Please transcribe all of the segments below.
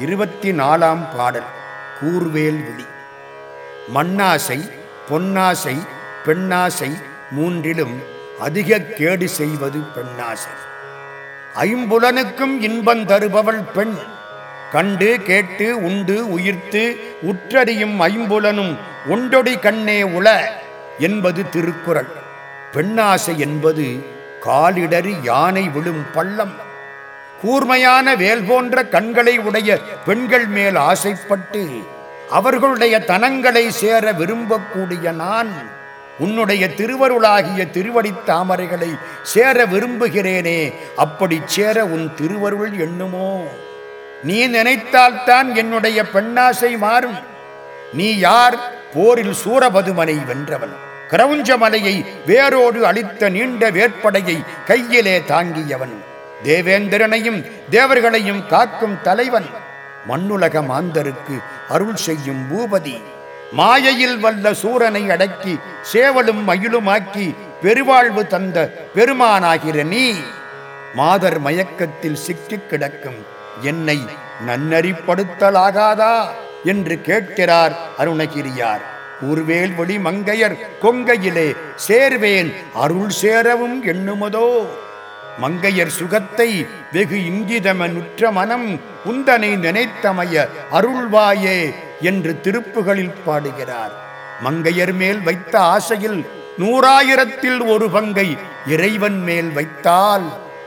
இருபத்தி நாலாம் பாடல் கூர்வேல் விழி. மண்ணாசை பொன்னாசை பெண்ணாசை மூன்றிலும் அதிக கேடு செய்வது பெண்ணாசை. ஐம்புலனுக்கும் இன்பம் தருபவள் பெண் கண்டு கேட்டு உண்டு உயிர்த்து உற்றறியும் ஐம்புலனும் ஒன்றொடி கண்ணே உள என்பது திருக்குறள். பெண்ணாசை என்பது காலிடறி யானை விழும் பள்ளம். கூர்மையான வேல் போன்ற கண்களை உடைய பெண்கள் மேல் ஆசைப்பட்டு அவர்களுடைய தனங்களை சேர விரும்பக்கூடிய நான் உன்னுடைய திருவருளாகிய திருவடி தாமரைகளை சேர விரும்புகிறேனே அப்படி சேர உன் திருவருள் எண்ணுமோ? நீ நினைத்தால்தான் என்னுடைய பெண்ணாசை மாறும். நீ யார்? போரில் சூரபதுமனை வென்றவன். கிரவுஞ்ச மலையை வேரோடு அளித்த நீண்ட வேற்படையை கையிலே தாங்கியவன். தேவேந்திரனையும் தேவர்களையும் காக்கும் தலைவன் மண்ணுலக மாந்தருக்கு அருள் செய்யும் பூபதி. மாயையில் வல்ல சூரனை அடக்கி சேவலும் மயிலுமாக்கி பெருவாழ்வு தந்த பெருமானாகிற நீ. மாதர் மயக்கத்தில் சிக்கிக் கிடக்கும் என்னை நன்னறிப்படுத்தலாகாதா என்று கேட்கிறார் அருணகிரியார். கூர்வேல் மங்கையர் கொங்கையிலே சேர்வேன் அருள் சேரவும் எண்ணுமதோ மங்கையர் சுகத்தை வெகு இங்கிதமனுற்ற மனம் உந்தனை நினைத்தமைய அருள்வாயே என்று திருப்புகளில் பாடுகிறார். மங்கையர் மேல் வைத்த ஆசையில் நூறாயிரத்தில் ஒரு பங்கை இறைவன் மேல் வைத்தால்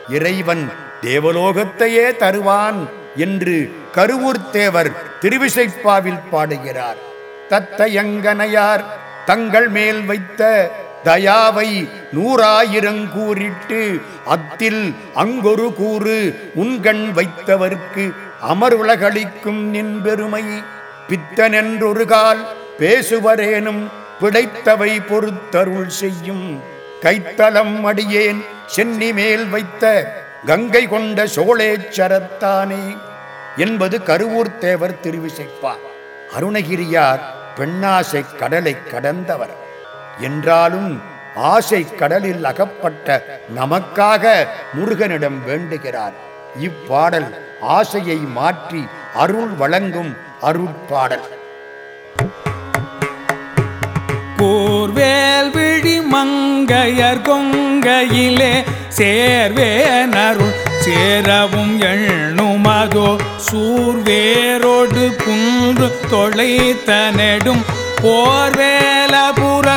இறைவன் தேவலோகத்தையே தருவான் என்று கருவூர்த்தேவர் திருவிசைப்பாவில் பாடுகிறார். தத்தையங்கனையார் தங்கள் மேல் வைத்த தயாவை நூறாயிரங்கூறிட்டு அத்தில் அங்கொரு கூறு உண்கண் வைத்தவர்க்கு அமருலகளிக்கும் நின் பெருமை. பித்தனென்றொரு கால் பேசுவரேனும் பிழைத்தவை பொறுத்தருள் செய்யும். கைத்தலம் அடியேன் சென்னி மேல் வைத்த கங்கை கொண்ட சோழேச்சரத்தானே என்பது கருவூர் தேவர் திருவிசைப்பார் அருணகிரியார் பெண்ணாசை கடலை கடந்தவர். என்றாலும் ஆசை கடலில் அகப்பட்ட நமக்காக முருகனிடம் வேண்டுகிறார். இப்பாடல் ஆசையை மாற்றி அருள் வழங்கும் அருட்பாடல். கூர்வேல் விழி மங்கையர் கொங்கையிலே சேர்வேனருள் சேரவும் எண்ணுமதோ சூர்வேரோடு குன்று தொலைத்தனெடும். போர்வேல போர்வேலபுர